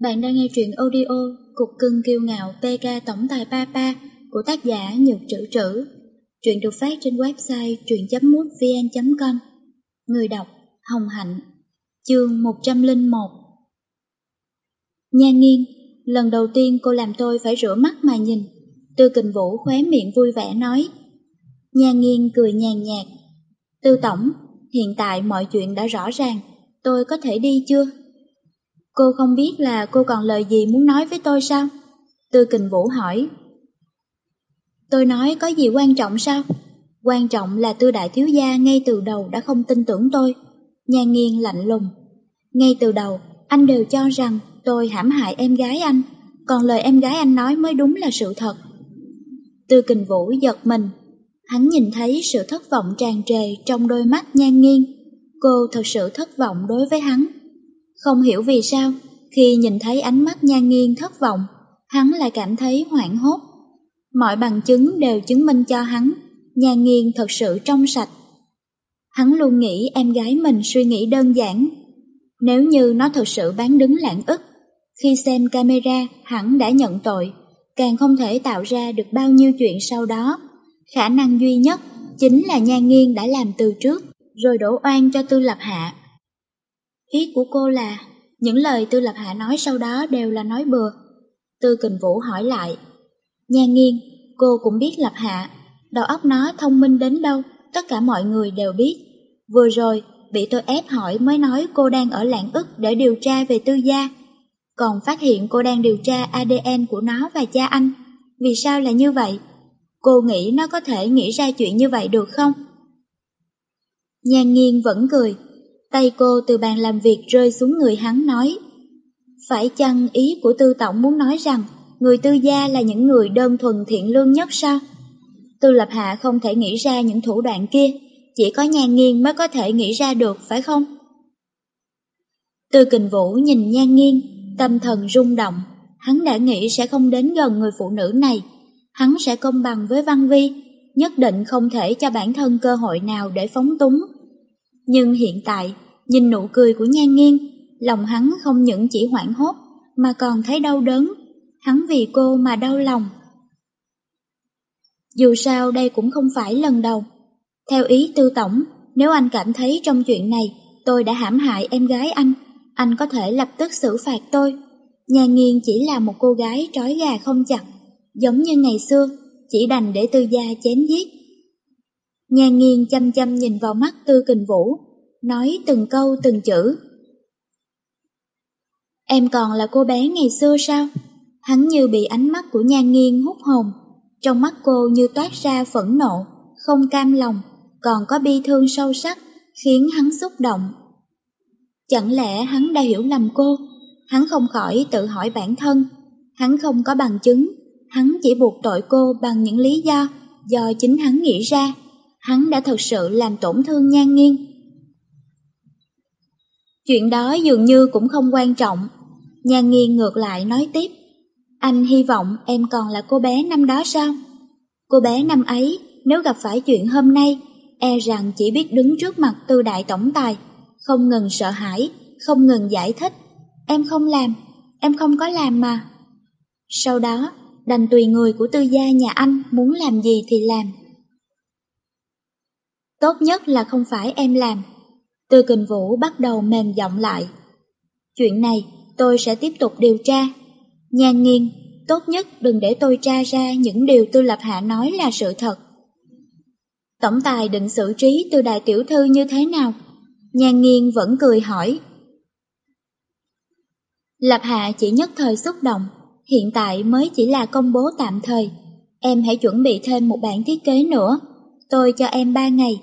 Bạn đang nghe truyện audio Cục cưng kiêu ngạo PK Tổng tài Papa của tác giả Nhược Trữ Trữ. Truyện được phát trên website truyện.mútvn.com Người đọc Hồng Hạnh Chương 101 Nha nghiêng, lần đầu tiên cô làm tôi phải rửa mắt mà nhìn. Tư kình vũ khóe miệng vui vẻ nói. Nha nghiêng cười nhàn nhạt. Tư tổng, hiện tại mọi chuyện đã rõ ràng, tôi có thể đi chưa? Cô không biết là cô còn lời gì muốn nói với tôi sao? Tư kình vũ hỏi. Tôi nói có gì quan trọng sao? Quan trọng là tư đại thiếu gia ngay từ đầu đã không tin tưởng tôi. Nhà nghiêng lạnh lùng. Ngay từ đầu, anh đều cho rằng tôi hãm hại em gái anh, còn lời em gái anh nói mới đúng là sự thật. Tư kình vũ giật mình. Hắn nhìn thấy sự thất vọng tràn trề trong đôi mắt nhan nghiêng. Cô thật sự thất vọng đối với hắn. Không hiểu vì sao, khi nhìn thấy ánh mắt nhan nghiêng thất vọng, hắn lại cảm thấy hoảng hốt. Mọi bằng chứng đều chứng minh cho hắn, nhan nghiêng thật sự trong sạch. Hắn luôn nghĩ em gái mình suy nghĩ đơn giản. Nếu như nó thật sự bán đứng lãng ức, khi xem camera hắn đã nhận tội, càng không thể tạo ra được bao nhiêu chuyện sau đó. Khả năng duy nhất chính là nhan nghiêng đã làm từ trước, rồi đổ oan cho tư lập hạ. Ý của cô là, những lời Tư Lập Hạ nói sau đó đều là nói bừa. Tư Kình Vũ hỏi lại, Nha nghiêng, cô cũng biết Lập Hạ, đầu óc nó thông minh đến đâu, tất cả mọi người đều biết. Vừa rồi, bị tôi ép hỏi mới nói cô đang ở lạng ức để điều tra về tư gia. Còn phát hiện cô đang điều tra ADN của nó và cha anh. Vì sao là như vậy? Cô nghĩ nó có thể nghĩ ra chuyện như vậy được không? Nhan nghiêng vẫn cười, Tay cô từ bàn làm việc rơi xuống người hắn nói. Phải chăng ý của tư tổng muốn nói rằng người tư gia là những người đơn thuần thiện lương nhất sao? Tư lập hạ không thể nghĩ ra những thủ đoạn kia, chỉ có nhan nghiêng mới có thể nghĩ ra được, phải không? Tư kình vũ nhìn nhan nghiêng, tâm thần rung động, hắn đã nghĩ sẽ không đến gần người phụ nữ này, hắn sẽ công bằng với Văn Vi, nhất định không thể cho bản thân cơ hội nào để phóng túng. Nhưng hiện tại, nhìn nụ cười của Nhan Nghiên, lòng hắn không những chỉ hoảng hốt, mà còn thấy đau đớn. Hắn vì cô mà đau lòng. Dù sao đây cũng không phải lần đầu. Theo ý tư tổng, nếu anh cảm thấy trong chuyện này tôi đã hãm hại em gái anh, anh có thể lập tức xử phạt tôi. Nhà nghiên chỉ là một cô gái trói gà không chặt, giống như ngày xưa, chỉ đành để tư gia chém giết. Nhan nghiên chăm chăm nhìn vào mắt Tư Kình Vũ, nói từng câu từng chữ. Em còn là cô bé ngày xưa sao? Hắn như bị ánh mắt của Nhan Nghiên hút hồn, trong mắt cô như toát ra phẫn nộ, không cam lòng, còn có bi thương sâu sắc, khiến hắn xúc động. Chẳng lẽ hắn đã hiểu lầm cô? Hắn không khỏi tự hỏi bản thân, hắn không có bằng chứng, hắn chỉ buộc tội cô bằng những lý do do chính hắn nghĩ ra hắn đã thật sự làm tổn thương nhan nghiêng. Chuyện đó dường như cũng không quan trọng. Nhan nghiêng ngược lại nói tiếp. Anh hy vọng em còn là cô bé năm đó sao? Cô bé năm ấy, nếu gặp phải chuyện hôm nay, e rằng chỉ biết đứng trước mặt tư đại tổng tài, không ngừng sợ hãi, không ngừng giải thích. Em không làm, em không có làm mà. Sau đó, đành tùy người của tư gia nhà anh muốn làm gì thì làm. Tốt nhất là không phải em làm. Tư kình vũ bắt đầu mềm giọng lại. Chuyện này tôi sẽ tiếp tục điều tra. Nhan nghiêng, tốt nhất đừng để tôi tra ra những điều tư lập hạ nói là sự thật. Tổng tài định xử trí Từ đại tiểu thư như thế nào? Nhan nghiêng vẫn cười hỏi. Lập hạ chỉ nhất thời xúc động, hiện tại mới chỉ là công bố tạm thời. Em hãy chuẩn bị thêm một bản thiết kế nữa. Tôi cho em ba ngày,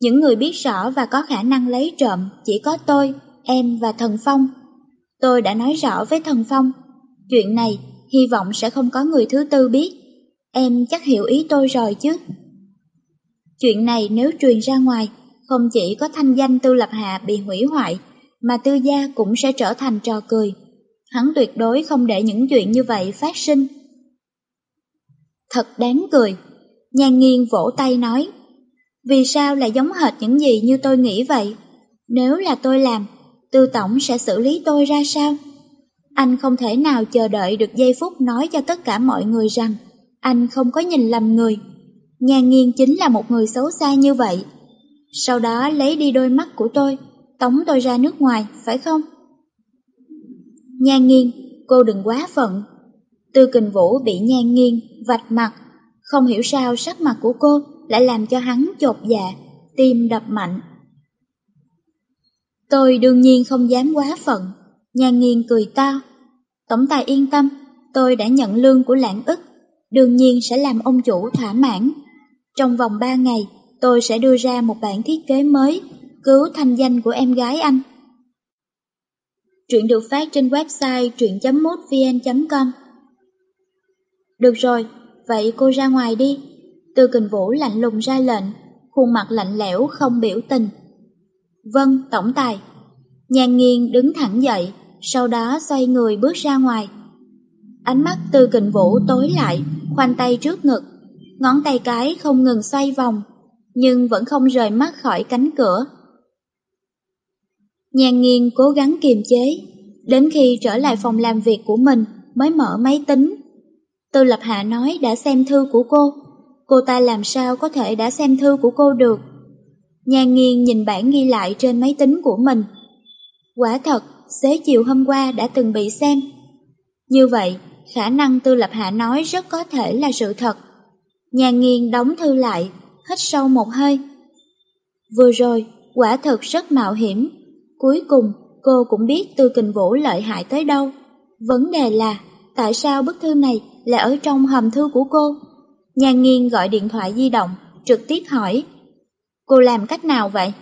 những người biết rõ và có khả năng lấy trộm chỉ có tôi, em và Thần Phong. Tôi đã nói rõ với Thần Phong, chuyện này hy vọng sẽ không có người thứ tư biết. Em chắc hiểu ý tôi rồi chứ. Chuyện này nếu truyền ra ngoài, không chỉ có thanh danh Tư Lập Hạ bị hủy hoại, mà Tư Gia cũng sẽ trở thành trò cười. Hắn tuyệt đối không để những chuyện như vậy phát sinh. Thật đáng cười. Nhan nghiêng vỗ tay nói. Vì sao lại giống hệt những gì như tôi nghĩ vậy? Nếu là tôi làm, tư tổng sẽ xử lý tôi ra sao? Anh không thể nào chờ đợi được giây phút nói cho tất cả mọi người rằng anh không có nhìn lầm người. Nhan nghiên chính là một người xấu xa như vậy. Sau đó lấy đi đôi mắt của tôi, tống tôi ra nước ngoài, phải không? Nhan nghiên, cô đừng quá phận. Tư kình vũ bị nhan nghiêng vạch mặt. Không hiểu sao sắc mặt của cô lại làm cho hắn chột dạ, tim đập mạnh. Tôi đương nhiên không dám quá phận. Nhan nghiêng cười to. Tổng tài yên tâm, tôi đã nhận lương của lãng ức, đương nhiên sẽ làm ông chủ thỏa mãn. Trong vòng ba ngày, tôi sẽ đưa ra một bản thiết kế mới, cứu thanh danh của em gái anh. Truyện được phát trên website truyện.mútvn.com Được rồi, vậy cô ra ngoài đi. Từ kình vũ lạnh lùng ra lệnh, khuôn mặt lạnh lẽo không biểu tình. Vâng, tổng tài. Nhàn nghiêng đứng thẳng dậy, sau đó xoay người bước ra ngoài. Ánh mắt từ kình vũ tối lại, khoanh tay trước ngực, ngón tay cái không ngừng xoay vòng, nhưng vẫn không rời mắt khỏi cánh cửa. Nhàn nghiêng cố gắng kiềm chế, đến khi trở lại phòng làm việc của mình mới mở máy tính. Tư Lập Hạ nói đã xem thư của cô, cô ta làm sao có thể đã xem thư của cô được. Nhàn nghiêng nhìn bản ghi lại trên máy tính của mình. Quả thật, xế chiều hôm qua đã từng bị xem. Như vậy, khả năng Tư Lập Hạ nói rất có thể là sự thật. Nhàn nghiêng đóng thư lại, hít sâu một hơi. Vừa rồi, quả thật rất mạo hiểm. Cuối cùng, cô cũng biết Tư Kình Vũ lợi hại tới đâu. Vấn đề là, tại sao bức thư này là ở trong hầm thư của cô? Nhàn nghiêng gọi điện thoại di động, trực tiếp hỏi. Cô làm cách nào vậy?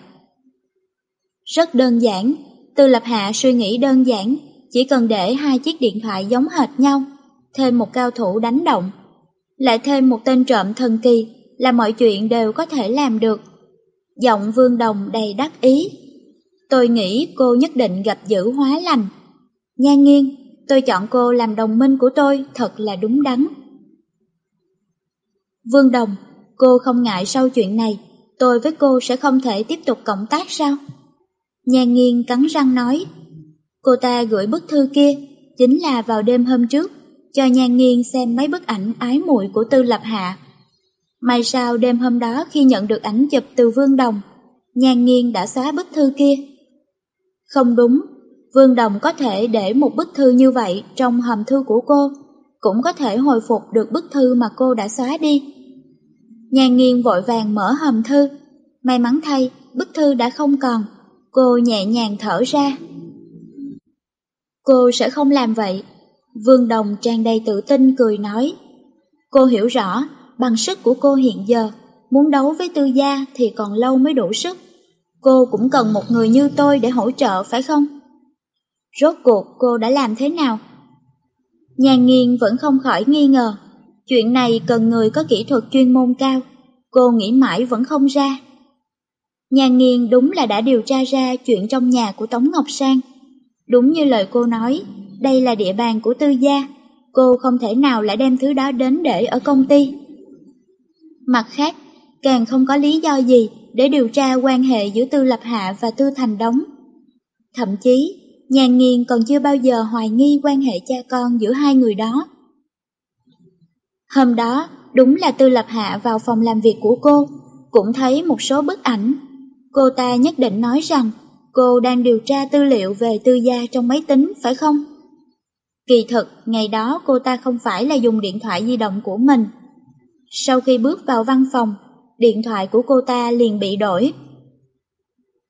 Rất đơn giản, Tư Lập Hạ suy nghĩ đơn giản, chỉ cần để hai chiếc điện thoại giống hệt nhau, thêm một cao thủ đánh động, lại thêm một tên trộm thần kỳ là mọi chuyện đều có thể làm được. Giọng Vương Đồng đầy đắc ý. Tôi nghĩ cô nhất định gặp dữ hóa lành. Nhan nghiêng, tôi chọn cô làm đồng minh của tôi thật là đúng đắn. Vương Đồng, cô không ngại sau chuyện này, tôi với cô sẽ không thể tiếp tục cộng tác sao? Nhan nghiêng cắn răng nói. Cô ta gửi bức thư kia, chính là vào đêm hôm trước, cho Nhan nghiêng xem mấy bức ảnh ái muội của Tư Lập Hạ. May sao đêm hôm đó khi nhận được ảnh chụp từ Vương Đồng, Nhan nghiêng đã xóa bức thư kia. Không đúng, Vương Đồng có thể để một bức thư như vậy trong hòm thư của cô, cũng có thể hồi phục được bức thư mà cô đã xóa đi. Nhan nghiêng vội vàng mở hòm thư, may mắn thay, bức thư đã không còn. Cô nhẹ nhàng thở ra. Cô sẽ không làm vậy. Vương Đồng tràn đầy tự tin cười nói. Cô hiểu rõ, bằng sức của cô hiện giờ, muốn đấu với tư gia thì còn lâu mới đủ sức. Cô cũng cần một người như tôi để hỗ trợ phải không? Rốt cuộc cô đã làm thế nào? Nhàn nghiên vẫn không khỏi nghi ngờ. Chuyện này cần người có kỹ thuật chuyên môn cao. Cô nghĩ mãi vẫn không ra. Nhà nghiên đúng là đã điều tra ra chuyện trong nhà của Tống Ngọc Sang. Đúng như lời cô nói, đây là địa bàn của tư gia, cô không thể nào lại đem thứ đó đến để ở công ty. Mặt khác, càng không có lý do gì để điều tra quan hệ giữa Tư Lập Hạ và Tư Thành Đống. Thậm chí, nhàn nghiền còn chưa bao giờ hoài nghi quan hệ cha con giữa hai người đó. Hôm đó, đúng là Tư Lập Hạ vào phòng làm việc của cô, cũng thấy một số bức ảnh Cô ta nhất định nói rằng cô đang điều tra tư liệu về tư gia trong máy tính, phải không? Kỳ thực, ngày đó cô ta không phải là dùng điện thoại di động của mình. Sau khi bước vào văn phòng, điện thoại của cô ta liền bị đổi.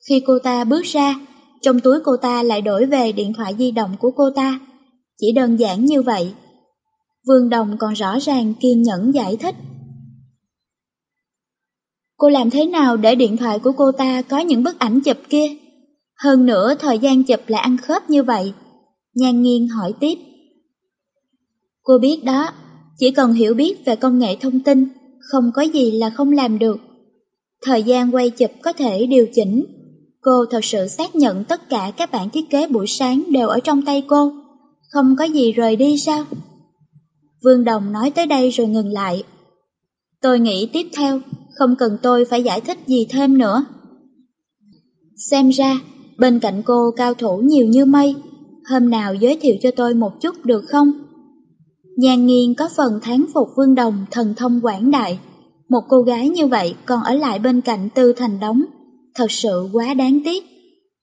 Khi cô ta bước ra, trong túi cô ta lại đổi về điện thoại di động của cô ta. Chỉ đơn giản như vậy. Vương Đồng còn rõ ràng kiên nhẫn giải thích. Cô làm thế nào để điện thoại của cô ta có những bức ảnh chụp kia? Hơn nữa thời gian chụp lại ăn khớp như vậy. Nhan nghiêng hỏi tiếp. Cô biết đó, chỉ cần hiểu biết về công nghệ thông tin, không có gì là không làm được. Thời gian quay chụp có thể điều chỉnh. Cô thật sự xác nhận tất cả các bản thiết kế buổi sáng đều ở trong tay cô. Không có gì rời đi sao? Vương Đồng nói tới đây rồi ngừng lại. Tôi nghĩ tiếp theo không cần tôi phải giải thích gì thêm nữa. Xem ra, bên cạnh cô cao thủ nhiều như mây, hôm nào giới thiệu cho tôi một chút được không? Nhan nghiên có phần thán phục Vương Đồng thần thông quảng đại. Một cô gái như vậy còn ở lại bên cạnh Tư Thành Đống, thật sự quá đáng tiếc.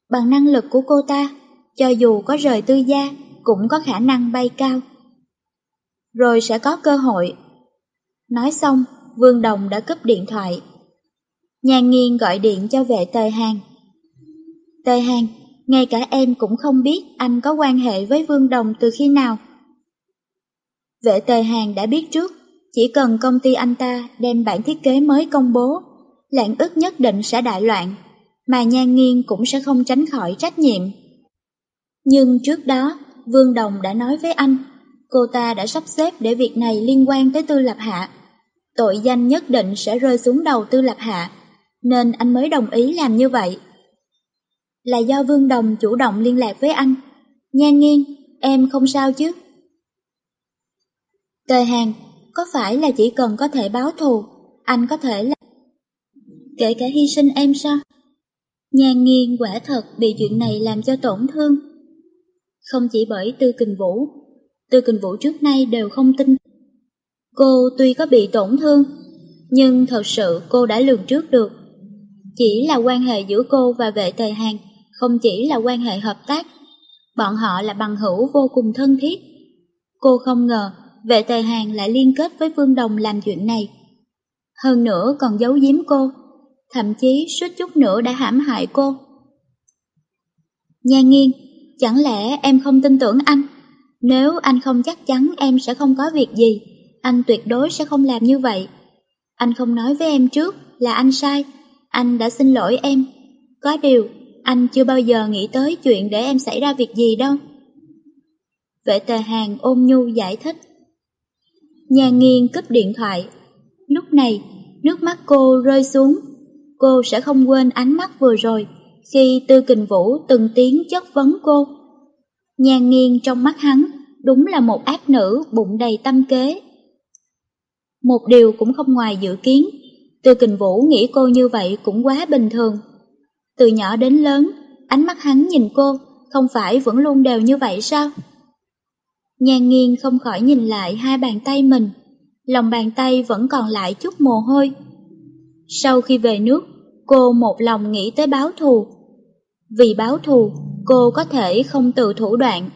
Bằng năng lực của cô ta, cho dù có rời tư gia, cũng có khả năng bay cao. Rồi sẽ có cơ hội. Nói xong, Vương Đồng đã cúp điện thoại. Nhà nghiên gọi điện cho vệ tề hàng. Tề hàng, ngay cả em cũng không biết anh có quan hệ với Vương Đồng từ khi nào. Vệ tề hàng đã biết trước, chỉ cần công ty anh ta đem bản thiết kế mới công bố, lạng ức nhất định sẽ đại loạn, mà nhan nghiên cũng sẽ không tránh khỏi trách nhiệm. Nhưng trước đó, Vương Đồng đã nói với anh, cô ta đã sắp xếp để việc này liên quan tới Tư Lập Hạ. Tội danh nhất định sẽ rơi xuống đầu Tư Lập Hạ, nên anh mới đồng ý làm như vậy. Là do Vương Đồng chủ động liên lạc với anh. Nhan nghiêng, em không sao chứ? Tề Hàng, có phải là chỉ cần có thể báo thù, anh có thể là... Kể cả hy sinh em sao? nhàn nghiêng quả thật bị chuyện này làm cho tổn thương. Không chỉ bởi Tư Kình Vũ, Tư Kình Vũ trước nay đều không tin. Cô tuy có bị tổn thương, nhưng thật sự cô đã lường trước được. Chỉ là quan hệ giữa cô và vệ tề hàng, không chỉ là quan hệ hợp tác. Bọn họ là bằng hữu vô cùng thân thiết. Cô không ngờ vệ tề hàng lại liên kết với Vương Đồng làm chuyện này. Hơn nữa còn giấu giếm cô, thậm chí suýt chút nữa đã hãm hại cô. Nha nghiên, chẳng lẽ em không tin tưởng anh? Nếu anh không chắc chắn em sẽ không có việc gì, anh tuyệt đối sẽ không làm như vậy. Anh không nói với em trước là anh sai, anh đã xin lỗi em. Có điều, anh chưa bao giờ nghĩ tới chuyện để em xảy ra việc gì đâu. Vệ tề hàng ôm nhu giải thích. Nhà nghiên cúp điện thoại. Lúc này, nước mắt cô rơi xuống. Cô sẽ không quên ánh mắt vừa rồi khi Tư Kình Vũ từng tiếng chất vấn cô. nhàn nghiêng trong mắt hắn đúng là một ác nữ bụng đầy tâm kế. Một điều cũng không ngoài dự kiến, Tư Kình Vũ nghĩ cô như vậy cũng quá bình thường. Từ nhỏ đến lớn, ánh mắt hắn nhìn cô không phải vẫn luôn đều như vậy sao? nhàn nghiêng không khỏi nhìn lại hai bàn tay mình, lòng bàn tay vẫn còn lại chút mồ hôi. Sau khi về nước, cô một lòng nghĩ tới báo thù. Vì báo thù, cô có thể không từ thủ đoạn.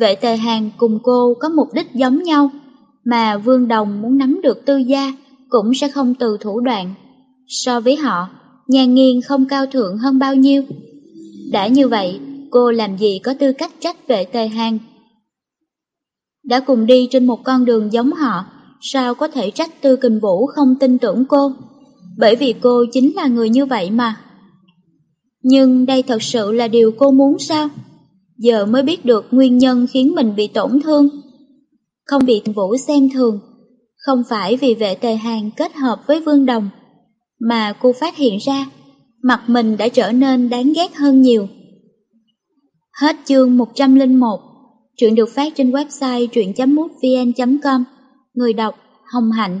Vệ tề hàng cùng cô có mục đích giống nhau, mà Vương Đồng muốn nắm được tư gia cũng sẽ không từ thủ đoạn. So với họ, nhà nghiên không cao thượng hơn bao nhiêu. Đã như vậy, cô làm gì có tư cách trách vệ tề hàng đã cùng đi trên một con đường giống họ, sao có thể trách Tư Kình Vũ không tin tưởng cô? Bởi vì cô chính là người như vậy mà. Nhưng đây thật sự là điều cô muốn sao? Giờ mới biết được nguyên nhân khiến mình bị tổn thương. Không bị Vũ xem thường, không phải vì vệ tề hàng kết hợp với Vương Đồng, mà cô phát hiện ra mặt mình đã trở nên đáng ghét hơn nhiều. Hết chương 101 Truyện được phát trên website truyện.mútvn.com Người đọc Hồng Hạnh